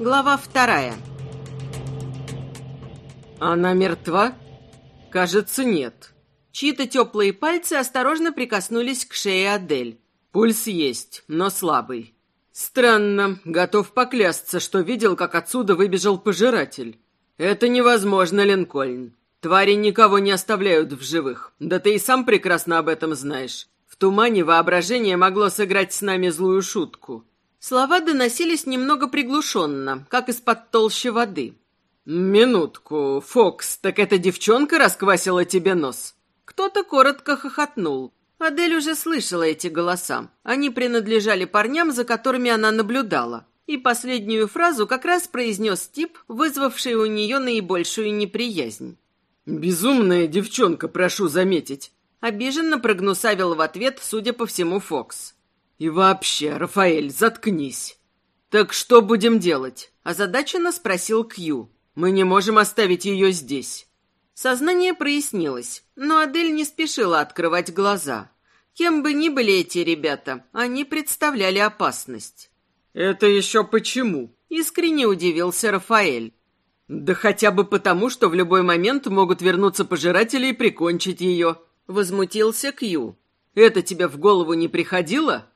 Глава вторая. Она мертва? Кажется, нет. Чьи-то теплые пальцы осторожно прикоснулись к шее Адель. Пульс есть, но слабый. Странно, готов поклясться, что видел, как отсюда выбежал пожиратель. Это невозможно, Линкольн. Твари никого не оставляют в живых. Да ты и сам прекрасно об этом знаешь. В тумане воображение могло сыграть с нами злую шутку. Слова доносились немного приглушенно, как из-под толщи воды. «Минутку, Фокс, так эта девчонка расквасила тебе нос?» Кто-то коротко хохотнул. Адель уже слышала эти голоса. Они принадлежали парням, за которыми она наблюдала. И последнюю фразу как раз произнес тип, вызвавший у нее наибольшую неприязнь. «Безумная девчонка, прошу заметить», — обиженно прогнусавил в ответ, судя по всему, Фокс. «И вообще, Рафаэль, заткнись». «Так что будем делать?» — озадаченно спросил Кью. «Мы не можем оставить ее здесь». Сознание прояснилось, но Адель не спешила открывать глаза. Кем бы ни были эти ребята, они представляли опасность. «Это еще почему?» — искренне удивился Рафаэль. «Да хотя бы потому, что в любой момент могут вернуться пожиратели и прикончить ее», — возмутился Кью. «Это тебе в голову не приходило?»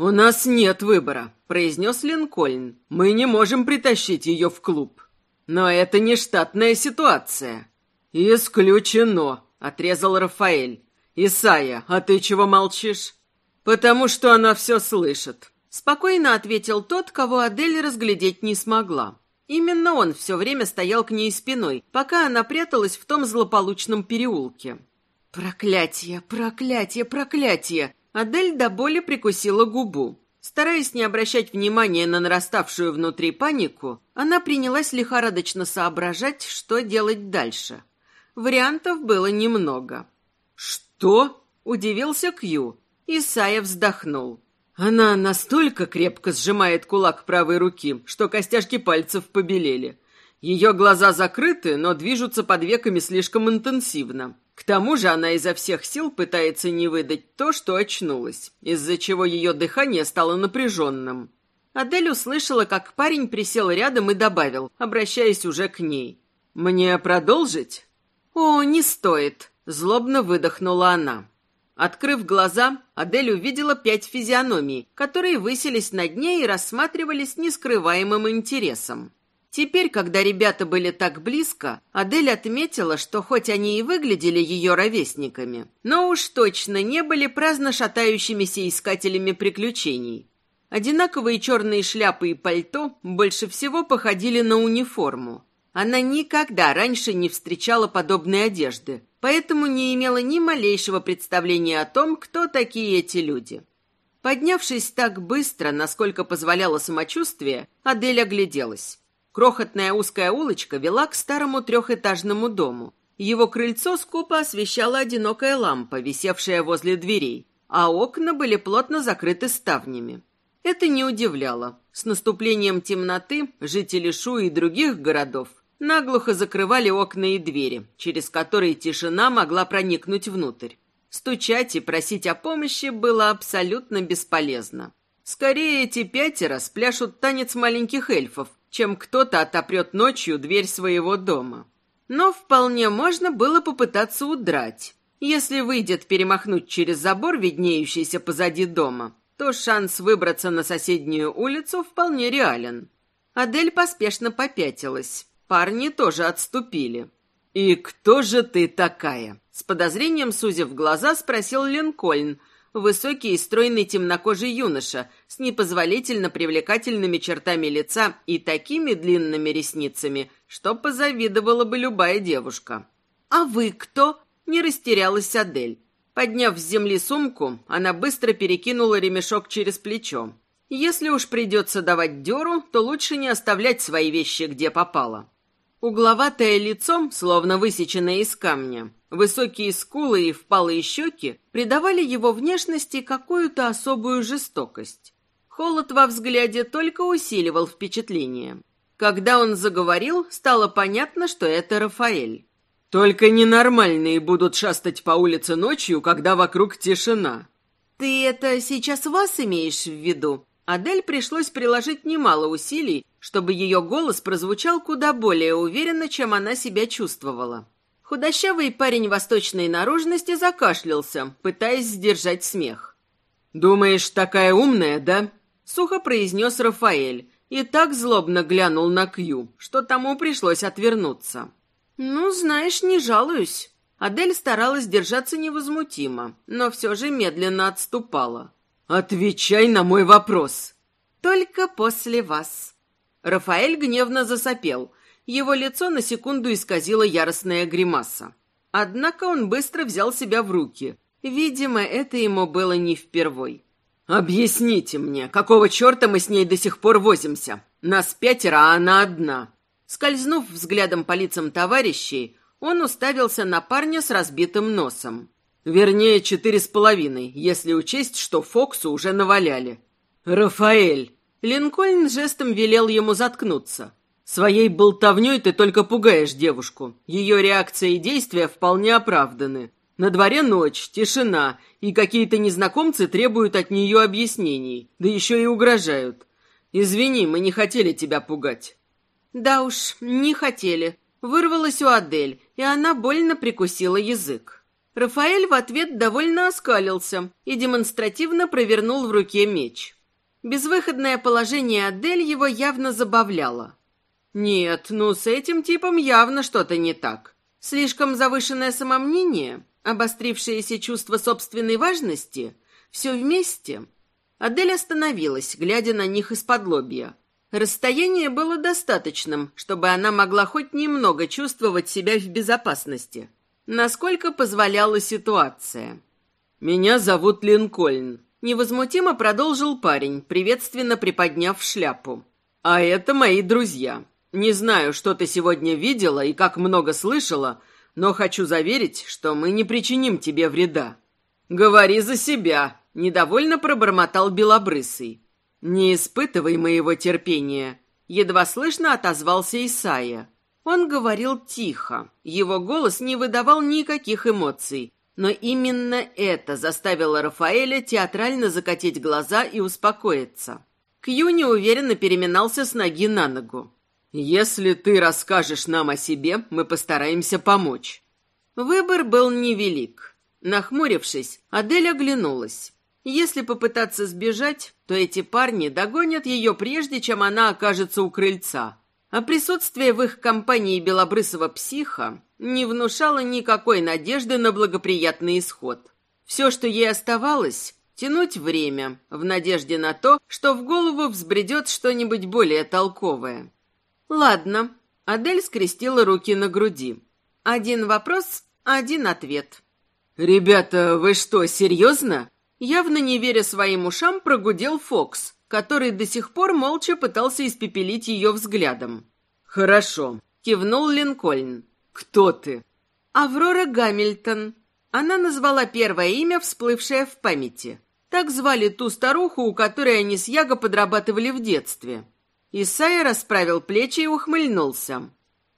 «У нас нет выбора», — произнес Линкольн. «Мы не можем притащить ее в клуб». «Но это не штатная ситуация». «Исключено», — отрезал Рафаэль. «Исайя, а ты чего молчишь?» «Потому что она все слышит», — спокойно ответил тот, кого Адель разглядеть не смогла. Именно он все время стоял к ней спиной, пока она пряталась в том злополучном переулке. «Проклятие, проклятие, проклятие!» Адель до боли прикусила губу. Стараясь не обращать внимания на нараставшую внутри панику, она принялась лихорадочно соображать, что делать дальше. Вариантов было немного. «Что?» – удивился Кью. Исайя вздохнул. Она настолько крепко сжимает кулак правой руки, что костяшки пальцев побелели. Ее глаза закрыты, но движутся под веками слишком интенсивно. К тому же она изо всех сил пытается не выдать то, что очнулась, из-за чего ее дыхание стало напряженным. Адель услышала, как парень присел рядом и добавил, обращаясь уже к ней. «Мне продолжить?» «О, не стоит!» – злобно выдохнула она. Открыв глаза, Адель увидела пять физиономий, которые высились над ней и рассматривали с нескрываемым интересом. Теперь, когда ребята были так близко, Адель отметила, что хоть они и выглядели ее ровесниками, но уж точно не были праздно шатающимися искателями приключений. Одинаковые черные шляпы и пальто больше всего походили на униформу. Она никогда раньше не встречала подобной одежды, поэтому не имела ни малейшего представления о том, кто такие эти люди. Поднявшись так быстро, насколько позволяло самочувствие, Адель огляделась. Крохотная узкая улочка вела к старому трехэтажному дому. Его крыльцо скупо освещала одинокая лампа, висевшая возле дверей, а окна были плотно закрыты ставнями. Это не удивляло. С наступлением темноты жители Шу и других городов наглухо закрывали окна и двери, через которые тишина могла проникнуть внутрь. Стучать и просить о помощи было абсолютно бесполезно. Скорее эти пятеро спляшут танец маленьких эльфов, чем кто-то отопрет ночью дверь своего дома. Но вполне можно было попытаться удрать. Если выйдет перемахнуть через забор, виднеющийся позади дома, то шанс выбраться на соседнюю улицу вполне реален. Адель поспешно попятилась. Парни тоже отступили. «И кто же ты такая?» С подозрением, сузив глаза, спросил Линкольн, высокий и стройный темнокожий юноша с непозволительно привлекательными чертами лица и такими длинными ресницами, что позавидовала бы любая девушка. «А вы кто?» — не растерялась Адель. Подняв с земли сумку, она быстро перекинула ремешок через плечо. Если уж придется давать дёру, то лучше не оставлять свои вещи где попало. Угловатое лицо, словно высеченное из камня, высокие скулы и впалые щеки придавали его внешности какую-то особую жестокость. Холод во взгляде только усиливал впечатление. Когда он заговорил, стало понятно, что это Рафаэль. «Только ненормальные будут шастать по улице ночью, когда вокруг тишина». «Ты это сейчас вас имеешь в виду?» Адель пришлось приложить немало усилий, чтобы ее голос прозвучал куда более уверенно, чем она себя чувствовала. Худощавый парень восточной наружности закашлялся, пытаясь сдержать смех. «Думаешь, такая умная, да?» — сухо произнес Рафаэль и так злобно глянул на Кью, что тому пришлось отвернуться. «Ну, знаешь, не жалуюсь». Адель старалась держаться невозмутимо, но все же медленно отступала. «Отвечай на мой вопрос!» «Только после вас». Рафаэль гневно засопел. Его лицо на секунду исказило яростная гримаса. Однако он быстро взял себя в руки. Видимо, это ему было не впервой. «Объясните мне, какого черта мы с ней до сих пор возимся? Нас пятеро, а она одна». Скользнув взглядом по лицам товарищей, он уставился на парня с разбитым носом. Вернее, четыре с половиной, если учесть, что Фоксу уже наваляли. «Рафаэль!» Линкольн жестом велел ему заткнуться. «Своей болтовней ты только пугаешь девушку. Ее реакция и действия вполне оправданы. На дворе ночь, тишина, и какие-то незнакомцы требуют от нее объяснений, да еще и угрожают. Извини, мы не хотели тебя пугать». «Да уж, не хотели». Вырвалась у Адель, и она больно прикусила язык. Рафаэль в ответ довольно оскалился и демонстративно провернул в руке меч. Безвыходное положение Адель его явно забавляло. Нет, ну с этим типом явно что-то не так. Слишком завышенное самомнение, обострившееся чувство собственной важности, все вместе. Адель остановилась, глядя на них из-под лобья. Расстояние было достаточным, чтобы она могла хоть немного чувствовать себя в безопасности насколько позволяла ситуация. «Меня зовут Линкольн», — невозмутимо продолжил парень, приветственно приподняв шляпу. «А это мои друзья. Не знаю, что ты сегодня видела и как много слышала, но хочу заверить, что мы не причиним тебе вреда». «Говори за себя», — недовольно пробормотал Белобрысый. «Не испытывай моего терпения», — едва слышно отозвался Исайя. Он говорил тихо, его голос не выдавал никаких эмоций, но именно это заставило Рафаэля театрально закатить глаза и успокоиться. Кью неуверенно переминался с ноги на ногу. «Если ты расскажешь нам о себе, мы постараемся помочь». Выбор был невелик. Нахмурившись, Адель оглянулась. Если попытаться сбежать, то эти парни догонят ее прежде, чем она окажется у крыльца а присутствие в их компании белобрысого психа не внушало никакой надежды на благоприятный исход. Все, что ей оставалось, тянуть время, в надежде на то, что в голову взбредет что-нибудь более толковое. «Ладно», — Адель скрестила руки на груди. «Один вопрос, один ответ». «Ребята, вы что, серьезно?» Явно не веря своим ушам, прогудел Фокс, который до сих пор молча пытался испепелить ее взглядом. «Хорошо», — кивнул Линкольн. «Кто ты?» «Аврора Гамильтон». Она назвала первое имя, всплывшее в памяти. Так звали ту старуху, у которой они с Яго подрабатывали в детстве. Исайя расправил плечи и ухмыльнулся.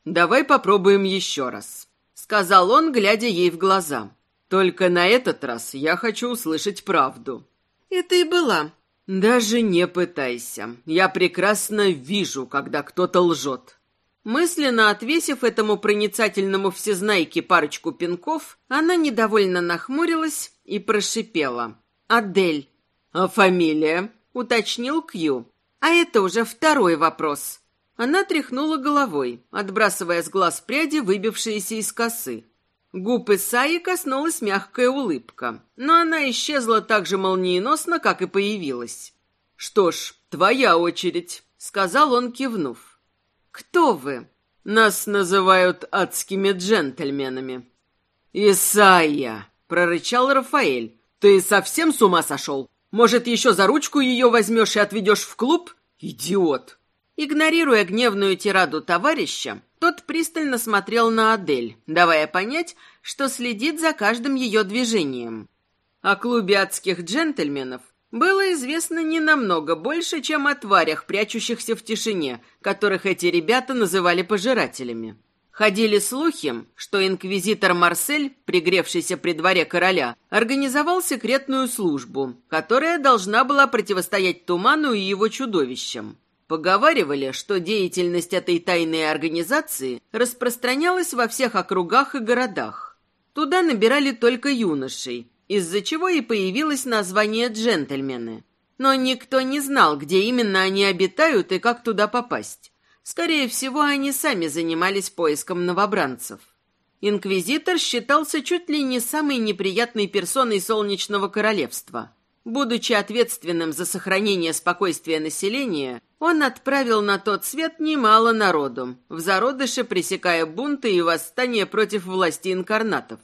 «Давай попробуем еще раз», — сказал он, глядя ей в глаза. «Только на этот раз я хочу услышать правду». Это и была «Даже не пытайся. Я прекрасно вижу, когда кто-то лжет». Мысленно отвесив этому проницательному всезнайке парочку пинков, она недовольно нахмурилась и прошипела. «Адель». «А фамилия?» — уточнил Кью. «А это уже второй вопрос». Она тряхнула головой, отбрасывая с глаз пряди, выбившиеся из косы. Губ Исаи коснулась мягкая улыбка, но она исчезла так же молниеносно, как и появилась. «Что ж, твоя очередь», — сказал он, кивнув. «Кто вы?» «Нас называют адскими джентльменами». «Исайя!» — прорычал Рафаэль. «Ты совсем с ума сошел? Может, еще за ручку ее возьмешь и отведешь в клуб? Идиот!» Игнорируя гневную тираду товарища, тот пристально смотрел на Адель, давая понять, что следит за каждым ее движением. О клубе адских джентльменов было известно не намного больше, чем о тварях, прячущихся в тишине, которых эти ребята называли пожирателями. Ходили слухи, что инквизитор Марсель, пригревшийся при дворе короля, организовал секретную службу, которая должна была противостоять Туману и его чудовищам. Поговаривали, что деятельность этой тайной организации распространялась во всех округах и городах. Туда набирали только юношей, из-за чего и появилось название «джентльмены». Но никто не знал, где именно они обитают и как туда попасть. Скорее всего, они сами занимались поиском новобранцев. Инквизитор считался чуть ли не самой неприятной персоной Солнечного Королевства. Будучи ответственным за сохранение спокойствия населения, он отправил на тот свет немало народу, в зародыше пресекая бунты и восстания против власти инкарнатов.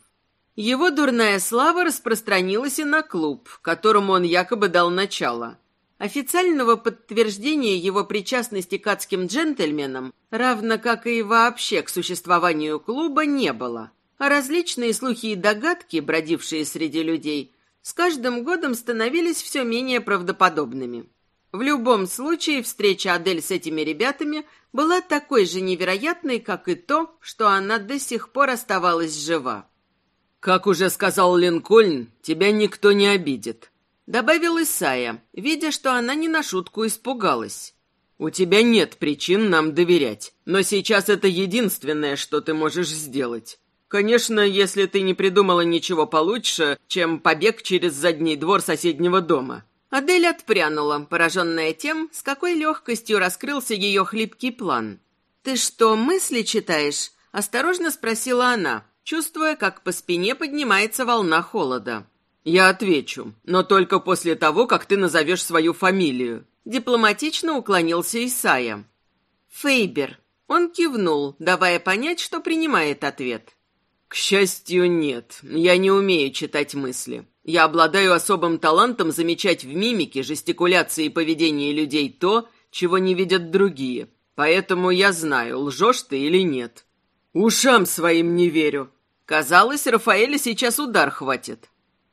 Его дурная слава распространилась и на клуб, которому он якобы дал начало – Официального подтверждения его причастности к адским джентльменам, равно как и вообще к существованию клуба, не было. А различные слухи и догадки, бродившие среди людей, с каждым годом становились все менее правдоподобными. В любом случае, встреча Адель с этими ребятами была такой же невероятной, как и то, что она до сих пор оставалась жива. «Как уже сказал Линкольн, тебя никто не обидит», добавил Исая, видя, что она не на шутку испугалась. «У тебя нет причин нам доверять, но сейчас это единственное, что ты можешь сделать. Конечно, если ты не придумала ничего получше, чем побег через задний двор соседнего дома». Адель отпрянула, пораженная тем, с какой легкостью раскрылся ее хлипкий план. «Ты что, мысли читаешь?» – осторожно спросила она, чувствуя, как по спине поднимается волна холода. «Я отвечу, но только после того, как ты назовешь свою фамилию». Дипломатично уклонился Исая. «Фейбер». Он кивнул, давая понять, что принимает ответ. «К счастью, нет. Я не умею читать мысли. Я обладаю особым талантом замечать в мимике, жестикуляции и поведении людей то, чего не видят другие. Поэтому я знаю, лжешь ты или нет». «Ушам своим не верю». Казалось, Рафаэля сейчас удар хватит.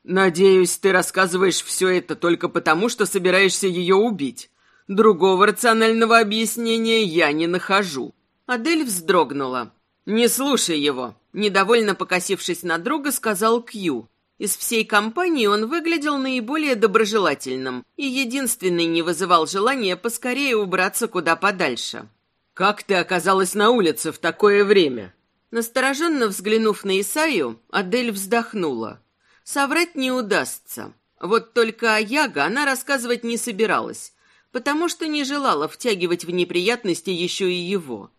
«Надеюсь, ты рассказываешь все это только потому, что собираешься ее убить. Другого рационального объяснения я не нахожу». Адель вздрогнула. «Не слушай его», — недовольно покосившись на друга, сказал Кью. Из всей компании он выглядел наиболее доброжелательным и единственный не вызывал желания поскорее убраться куда подальше. «Как ты оказалась на улице в такое время?» Настороженно взглянув на Исаю, Адель вздохнула. Соврать не удастся. Вот только о Яго она рассказывать не собиралась, потому что не желала втягивать в неприятности еще и его.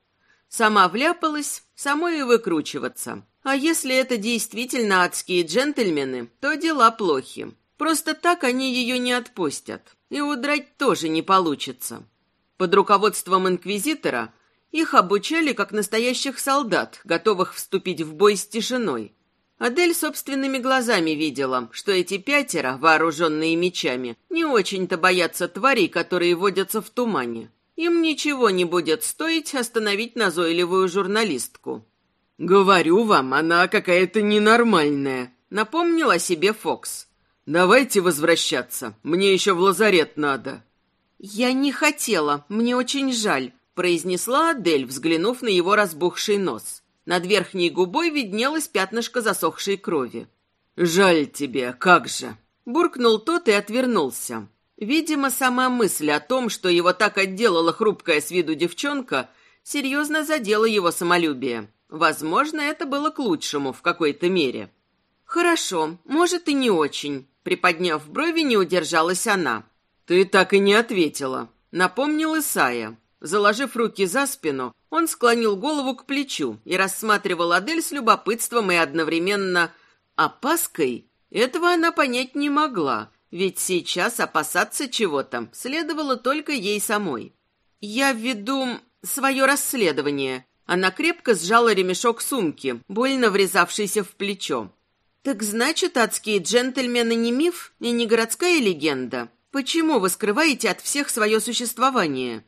Сама вляпалась, самой и выкручиваться. А если это действительно адские джентльмены, то дела плохи. Просто так они ее не отпустят. И удрать тоже не получится. Под руководством инквизитора их обучали как настоящих солдат, готовых вступить в бой с тишиной. Адель собственными глазами видела, что эти пятеро, вооруженные мечами, не очень-то боятся тварей, которые водятся в тумане. Им ничего не будет стоить остановить назойливую журналистку. «Говорю вам, она какая-то ненормальная», — напомнил о себе Фокс. «Давайте возвращаться, мне еще в лазарет надо». «Я не хотела, мне очень жаль», — произнесла Адель, взглянув на его разбухший нос. Над верхней губой виднелось пятнышко засохшей крови. «Жаль тебе, как же!» Буркнул тот и отвернулся. Видимо, сама мысль о том, что его так отделала хрупкая с виду девчонка, серьезно задела его самолюбие. Возможно, это было к лучшему в какой-то мере. «Хорошо, может и не очень», — приподняв брови, не удержалась она. «Ты так и не ответила», — напомнил Исая. Заложив руки за спину, он склонил голову к плечу и рассматривал Адель с любопытством и одновременно опаской. Этого она понять не могла, ведь сейчас опасаться чего-то следовало только ей самой. «Я веду свое расследование». Она крепко сжала ремешок сумки, больно врезавшийся в плечо. «Так значит, адские джентльмены не миф и не городская легенда? Почему вы скрываете от всех свое существование?»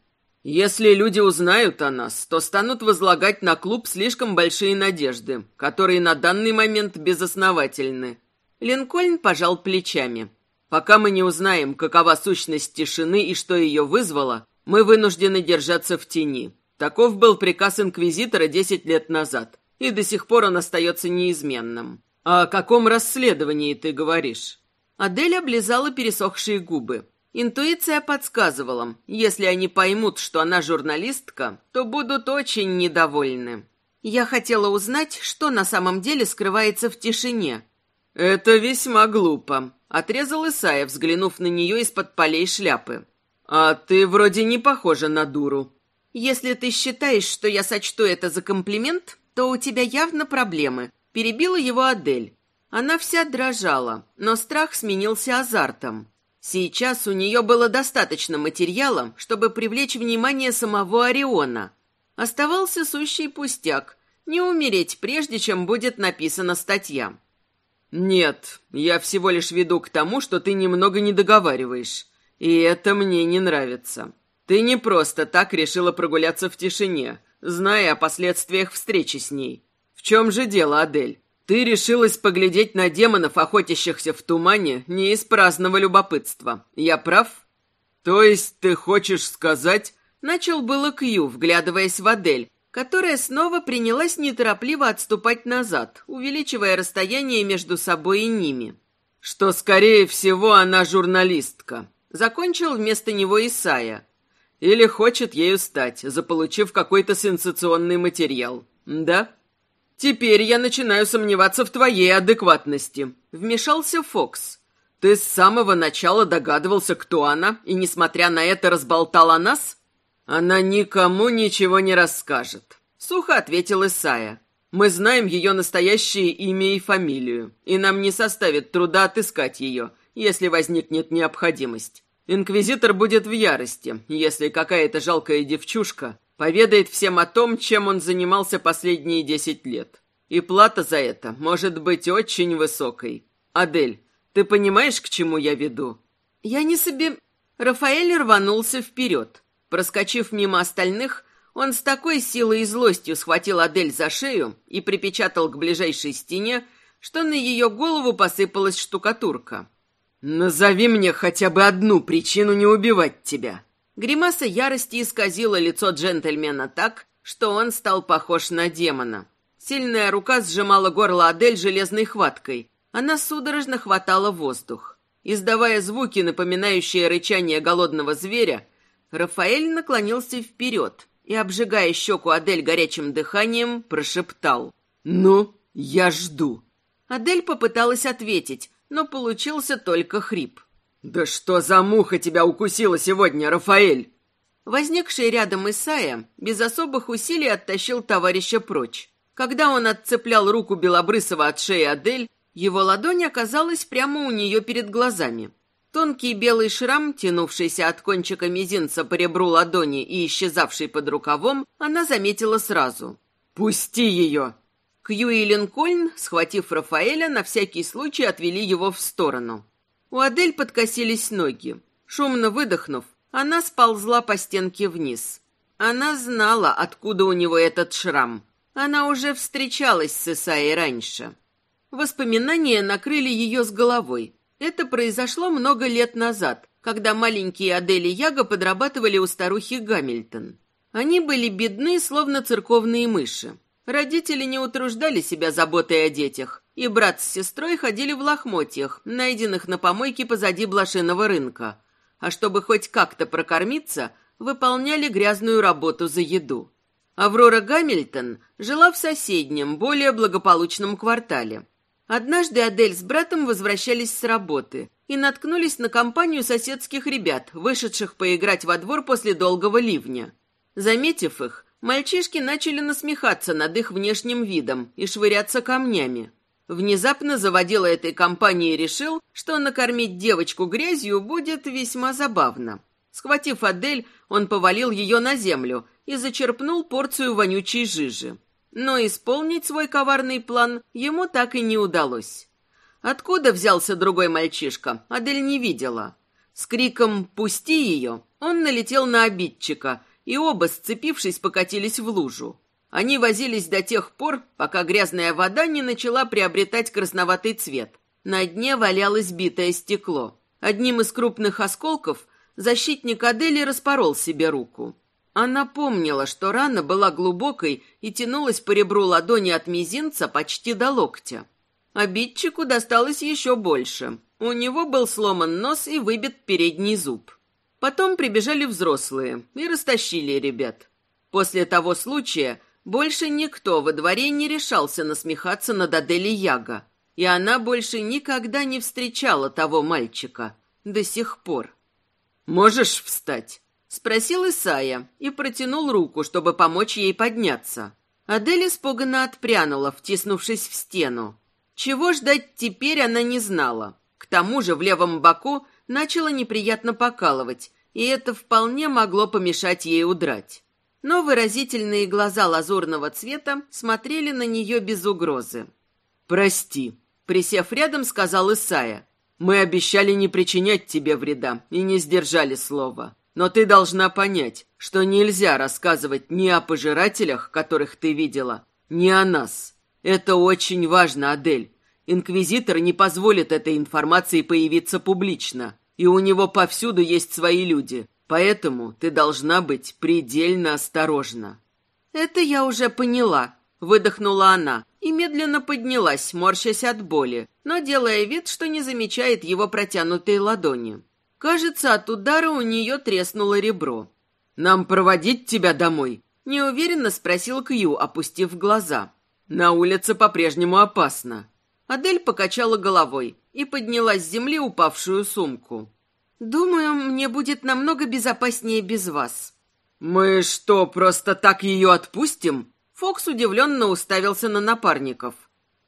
Если люди узнают о нас, то станут возлагать на клуб слишком большие надежды, которые на данный момент безосновательны. Линкольн пожал плечами. Пока мы не узнаем, какова сущность тишины и что ее вызвало, мы вынуждены держаться в тени. Таков был приказ инквизитора десять лет назад, и до сих пор он остается неизменным. А о каком расследовании ты говоришь?» Адель облизала пересохшие губы. Интуиция подсказывала, если они поймут, что она журналистка, то будут очень недовольны. Я хотела узнать, что на самом деле скрывается в тишине. «Это весьма глупо», — отрезал Исайя, взглянув на нее из-под полей шляпы. «А ты вроде не похожа на дуру». «Если ты считаешь, что я сочту это за комплимент, то у тебя явно проблемы», — перебила его Адель. Она вся дрожала, но страх сменился азартом. Сейчас у нее было достаточно материала, чтобы привлечь внимание самого Ориона. Оставался сущий пустяк – не умереть, прежде чем будет написана статья. «Нет, я всего лишь веду к тому, что ты немного не договариваешь, и это мне не нравится. Ты не просто так решила прогуляться в тишине, зная о последствиях встречи с ней. В чем же дело, Адель? Ты решилась поглядеть на демонов, охотящихся в тумане, не из праздного любопытства. Я прав? То есть ты хочешь сказать... Начал было Кью, вглядываясь в Адель, которая снова принялась неторопливо отступать назад, увеличивая расстояние между собой и ними. Что, скорее всего, она журналистка. Закончил вместо него Исая. Или хочет ею стать, заполучив какой-то сенсационный материал. Да? «Теперь я начинаю сомневаться в твоей адекватности», — вмешался Фокс. «Ты с самого начала догадывался, кто она, и, несмотря на это, разболтала нас?» «Она никому ничего не расскажет», — сухо ответил Исая. «Мы знаем ее настоящее имя и фамилию, и нам не составит труда отыскать ее, если возникнет необходимость. Инквизитор будет в ярости, если какая-то жалкая девчушка Поведает всем о том, чем он занимался последние десять лет. И плата за это может быть очень высокой. Адель, ты понимаешь, к чему я веду?» «Я не себе...» Рафаэль рванулся вперед. Проскочив мимо остальных, он с такой силой и злостью схватил Адель за шею и припечатал к ближайшей стене, что на ее голову посыпалась штукатурка. «Назови мне хотя бы одну причину не убивать тебя!» Гримаса ярости исказила лицо джентльмена так, что он стал похож на демона. Сильная рука сжимала горло Адель железной хваткой. Она судорожно хватала воздух. Издавая звуки, напоминающие рычание голодного зверя, Рафаэль наклонился вперед и, обжигая щеку Адель горячим дыханием, прошептал. «Ну, я жду». Адель попыталась ответить, но получился только хрип. «Да что за муха тебя укусила сегодня, Рафаэль?» Возникший рядом Исая без особых усилий оттащил товарища прочь. Когда он отцеплял руку Белобрысова от шеи Адель, его ладонь оказалась прямо у нее перед глазами. Тонкий белый шрам, тянувшийся от кончика мизинца по ребру ладони и исчезавший под рукавом, она заметила сразу. «Пусти ее!» Кью и Линкольн, схватив Рафаэля, на всякий случай отвели его в сторону. У Адель подкосились ноги. Шумно выдохнув, она сползла по стенке вниз. Она знала, откуда у него этот шрам. Она уже встречалась с Исаей раньше. Воспоминания накрыли ее с головой. Это произошло много лет назад, когда маленькие Адель и Яга подрабатывали у старухи Гамильтон. Они были бедны, словно церковные мыши. Родители не утруждали себя заботой о детях, и брат с сестрой ходили в лохмотьях, найденных на помойке позади блошиного рынка. А чтобы хоть как-то прокормиться, выполняли грязную работу за еду. Аврора Гамильтон жила в соседнем, более благополучном квартале. Однажды Адель с братом возвращались с работы и наткнулись на компанию соседских ребят, вышедших поиграть во двор после долгого ливня. Заметив их, мальчишки начали насмехаться над их внешним видом и швыряться камнями. Внезапно заводила этой компании решил, что накормить девочку грязью будет весьма забавно. Схватив Адель, он повалил ее на землю и зачерпнул порцию вонючей жижи. Но исполнить свой коварный план ему так и не удалось. Откуда взялся другой мальчишка, Адель не видела. С криком «Пусти ее!» он налетел на обидчика, и оба, сцепившись, покатились в лужу. Они возились до тех пор, пока грязная вода не начала приобретать красноватый цвет. На дне валялось битое стекло. Одним из крупных осколков защитник Адели распорол себе руку. Она помнила, что рана была глубокой и тянулась по ребру ладони от мизинца почти до локтя. Обидчику досталось еще больше. У него был сломан нос и выбит передний зуб. Потом прибежали взрослые и растащили ребят. После того случая больше никто во дворе не решался насмехаться над Адели Яга, и она больше никогда не встречала того мальчика. До сих пор. «Можешь встать?» — спросил Исая и протянул руку, чтобы помочь ей подняться. Адель испуганно отпрянула, втиснувшись в стену. Чего ждать теперь она не знала. К тому же в левом боку начало неприятно покалывать, и это вполне могло помешать ей удрать. Но выразительные глаза лазурного цвета смотрели на нее без угрозы. «Прости», — присев рядом, сказал Исая. «Мы обещали не причинять тебе вреда и не сдержали слова. Но ты должна понять, что нельзя рассказывать ни о пожирателях, которых ты видела, ни о нас. Это очень важно, Адель. Инквизитор не позволит этой информации появиться публично, и у него повсюду есть свои люди, поэтому ты должна быть предельно осторожна». «Это я уже поняла», — выдохнула она и медленно поднялась, морщась от боли, но делая вид, что не замечает его протянутой ладони. Кажется, от удара у нее треснуло ребро. «Нам проводить тебя домой?» — неуверенно спросил Кью, опустив глаза. На улице по-прежнему опасно. Адель покачала головой и подняла с земли упавшую сумку. «Думаю, мне будет намного безопаснее без вас». «Мы что, просто так ее отпустим?» Фокс удивленно уставился на напарников.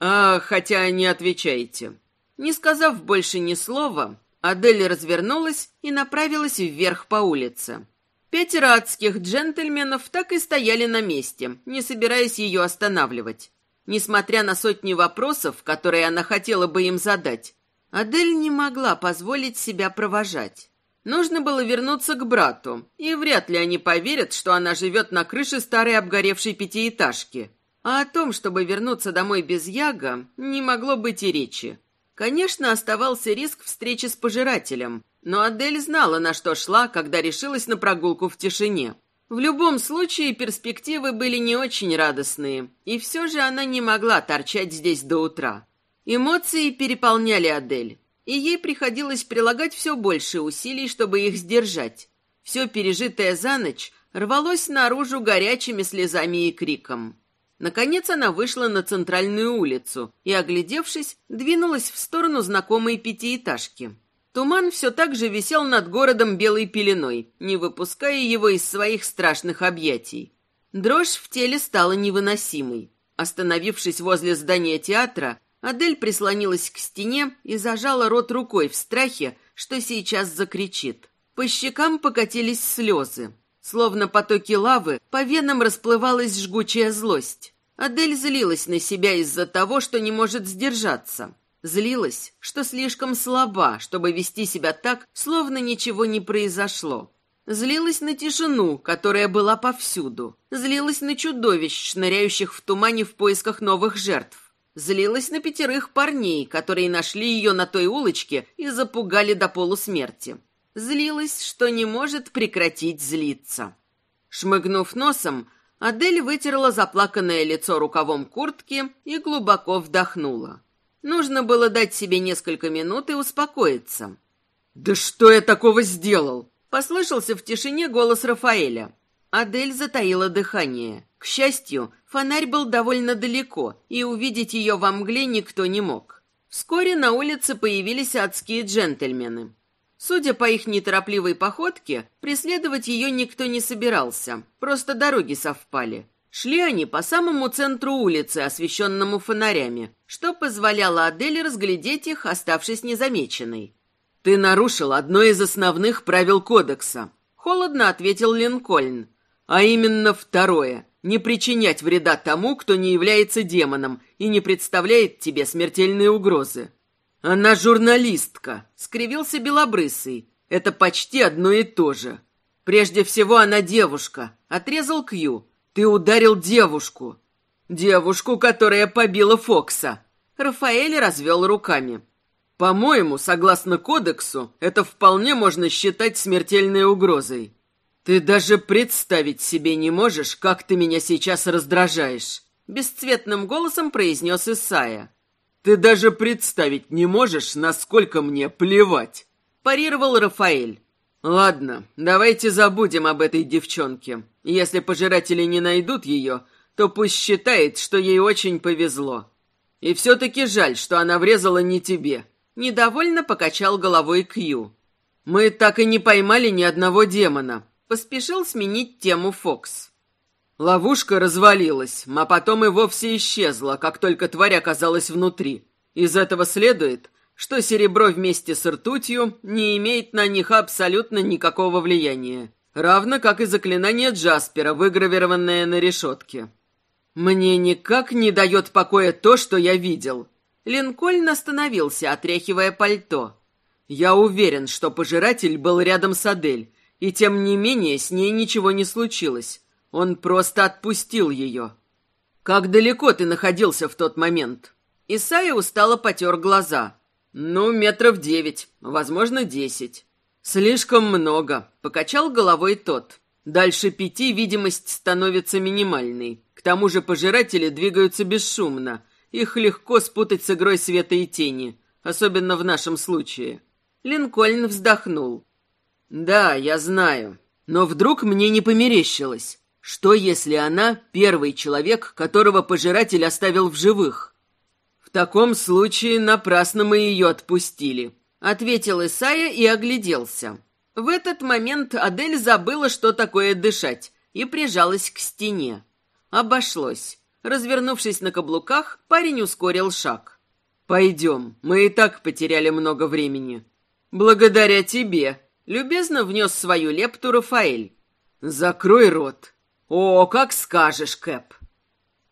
«А, хотя не отвечайте». Не сказав больше ни слова, Адель развернулась и направилась вверх по улице. Пятеро адских джентльменов так и стояли на месте, не собираясь ее останавливать. Несмотря на сотни вопросов, которые она хотела бы им задать, Адель не могла позволить себя провожать. Нужно было вернуться к брату, и вряд ли они поверят, что она живет на крыше старой обгоревшей пятиэтажки. А о том, чтобы вернуться домой без Яга, не могло быть и речи. Конечно, оставался риск встречи с пожирателем, но Адель знала, на что шла, когда решилась на прогулку в тишине. В любом случае, перспективы были не очень радостные, и все же она не могла торчать здесь до утра. Эмоции переполняли Адель, и ей приходилось прилагать все больше усилий, чтобы их сдержать. Все пережитое за ночь рвалось наружу горячими слезами и криком. Наконец она вышла на центральную улицу и, оглядевшись, двинулась в сторону знакомой пятиэтажки. Туман все так же висел над городом белой пеленой, не выпуская его из своих страшных объятий. Дрожь в теле стала невыносимой. Остановившись возле здания театра, Адель прислонилась к стене и зажала рот рукой в страхе, что сейчас закричит. По щекам покатились слезы. Словно потоки лавы, по венам расплывалась жгучая злость. Адель злилась на себя из-за того, что не может сдержаться. Злилась, что слишком слаба, чтобы вести себя так, словно ничего не произошло. Злилась на тишину, которая была повсюду. Злилась на чудовищ, шныряющих в тумане в поисках новых жертв. Злилась на пятерых парней, которые нашли ее на той улочке и запугали до полусмерти. Злилась, что не может прекратить злиться. Шмыгнув носом, Адель вытерла заплаканное лицо рукавом куртки и глубоко вдохнула. Нужно было дать себе несколько минут и успокоиться. «Да что я такого сделал?» Послышался в тишине голос Рафаэля. Адель затаила дыхание. К счастью, фонарь был довольно далеко, и увидеть ее во мгле никто не мог. Вскоре на улице появились адские джентльмены. Судя по их неторопливой походке, преследовать ее никто не собирался, просто дороги совпали. Шли они по самому центру улицы, освещенному фонарями, что позволяло Адель разглядеть их, оставшись незамеченной. «Ты нарушил одно из основных правил кодекса», — холодно ответил Линкольн. «А именно второе — не причинять вреда тому, кто не является демоном и не представляет тебе смертельные угрозы». «Она журналистка», — скривился Белобрысый. «Это почти одно и то же». «Прежде всего, она девушка», — отрезал Кью. Ты ударил девушку. Девушку, которая побила Фокса. Рафаэль развел руками. По-моему, согласно кодексу, это вполне можно считать смертельной угрозой. «Ты даже представить себе не можешь, как ты меня сейчас раздражаешь!» Бесцветным голосом произнес Исая. «Ты даже представить не можешь, насколько мне плевать!» Парировал Рафаэль. «Ладно, давайте забудем об этой девчонке. Если пожиратели не найдут ее, то пусть считает, что ей очень повезло. И все-таки жаль, что она врезала не тебе». Недовольно покачал головой Кью. «Мы так и не поймали ни одного демона», — поспешил сменить тему Фокс. Ловушка развалилась, а потом и вовсе исчезла, как только тварь оказалась внутри. Из этого следует, что серебро вместе с ртутью не имеет на них абсолютно никакого влияния, равно как и заклинание Джаспера, выгравированное на решетке. «Мне никак не дает покоя то, что я видел». Линкольн остановился, отряхивая пальто. «Я уверен, что пожиратель был рядом с Адель, и тем не менее с ней ничего не случилось. Он просто отпустил ее». «Как далеко ты находился в тот момент?» Исайя устало потер глаза. «Ну, метров девять, возможно, десять». «Слишком много», — покачал головой тот. «Дальше пяти видимость становится минимальной. К тому же пожиратели двигаются бесшумно. Их легко спутать с игрой света и тени, особенно в нашем случае». Линкольн вздохнул. «Да, я знаю. Но вдруг мне не померещилось. Что, если она первый человек, которого пожиратель оставил в живых? В таком случае напрасно мы ее отпустили, ответил Исая и огляделся. В этот момент Адель забыла, что такое дышать, и прижалась к стене. Обошлось. Развернувшись на каблуках, парень ускорил шаг. «Пойдем, мы и так потеряли много времени». «Благодаря тебе», — любезно внес свою лепту Рафаэль. «Закрой рот». «О, как скажешь, Кэп».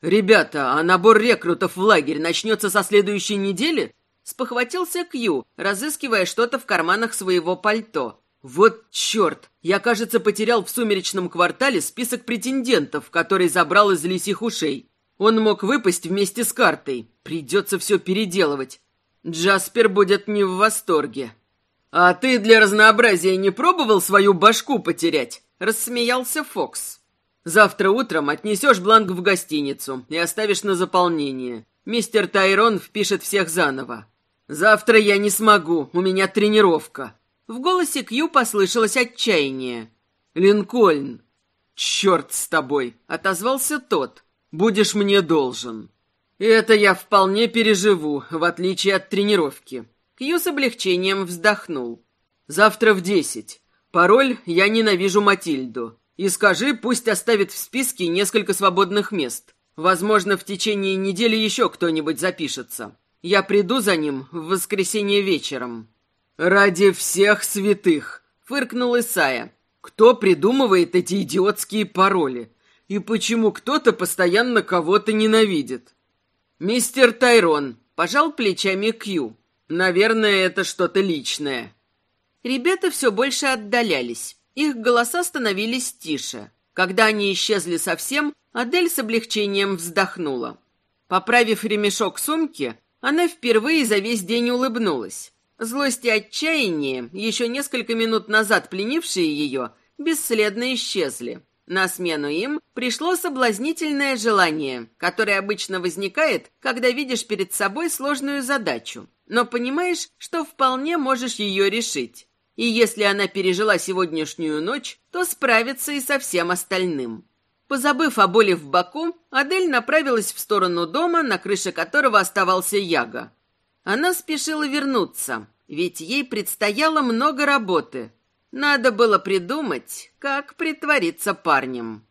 «Ребята, а набор рекрутов в лагерь начнется со следующей недели?» Спохватился Кью, разыскивая что-то в карманах своего пальто. «Вот черт! Я, кажется, потерял в сумеречном квартале список претендентов, который забрал из лисих ушей. Он мог выпасть вместе с картой. Придется все переделывать. Джаспер будет не в восторге». «А ты для разнообразия не пробовал свою башку потерять?» — рассмеялся Фокс. Завтра утром отнесешь бланк в гостиницу и оставишь на заполнение. Мистер Тайрон впишет всех заново. Завтра я не смогу, у меня тренировка». В голосе Кью послышалось отчаяние. «Линкольн!» «Черт с тобой!» — отозвался тот. «Будешь мне должен». «Это я вполне переживу, в отличие от тренировки». Кью с облегчением вздохнул. «Завтра в десять. Пароль «Я ненавижу Матильду». И скажи, пусть оставит в списке несколько свободных мест. Возможно, в течение недели еще кто-нибудь запишется. Я приду за ним в воскресенье вечером». «Ради всех святых!» — фыркнул Исая. «Кто придумывает эти идиотские пароли? И почему кто-то постоянно кого-то ненавидит?» «Мистер Тайрон», — пожал плечами Кью. «Наверное, это что-то личное». Ребята все больше отдалялись. Их голоса становились тише. Когда они исчезли совсем, Адель с облегчением вздохнула. Поправив ремешок сумки, она впервые за весь день улыбнулась. Злость и отчаяние, еще несколько минут назад пленившие ее, бесследно исчезли. На смену им пришло соблазнительное желание, которое обычно возникает, когда видишь перед собой сложную задачу, но понимаешь, что вполне можешь ее решить. И если она пережила сегодняшнюю ночь, то справится и со всем остальным. Позабыв о боли в боку, Адель направилась в сторону дома, на крыше которого оставался Яга. Она спешила вернуться, ведь ей предстояло много работы. Надо было придумать, как притвориться парнем.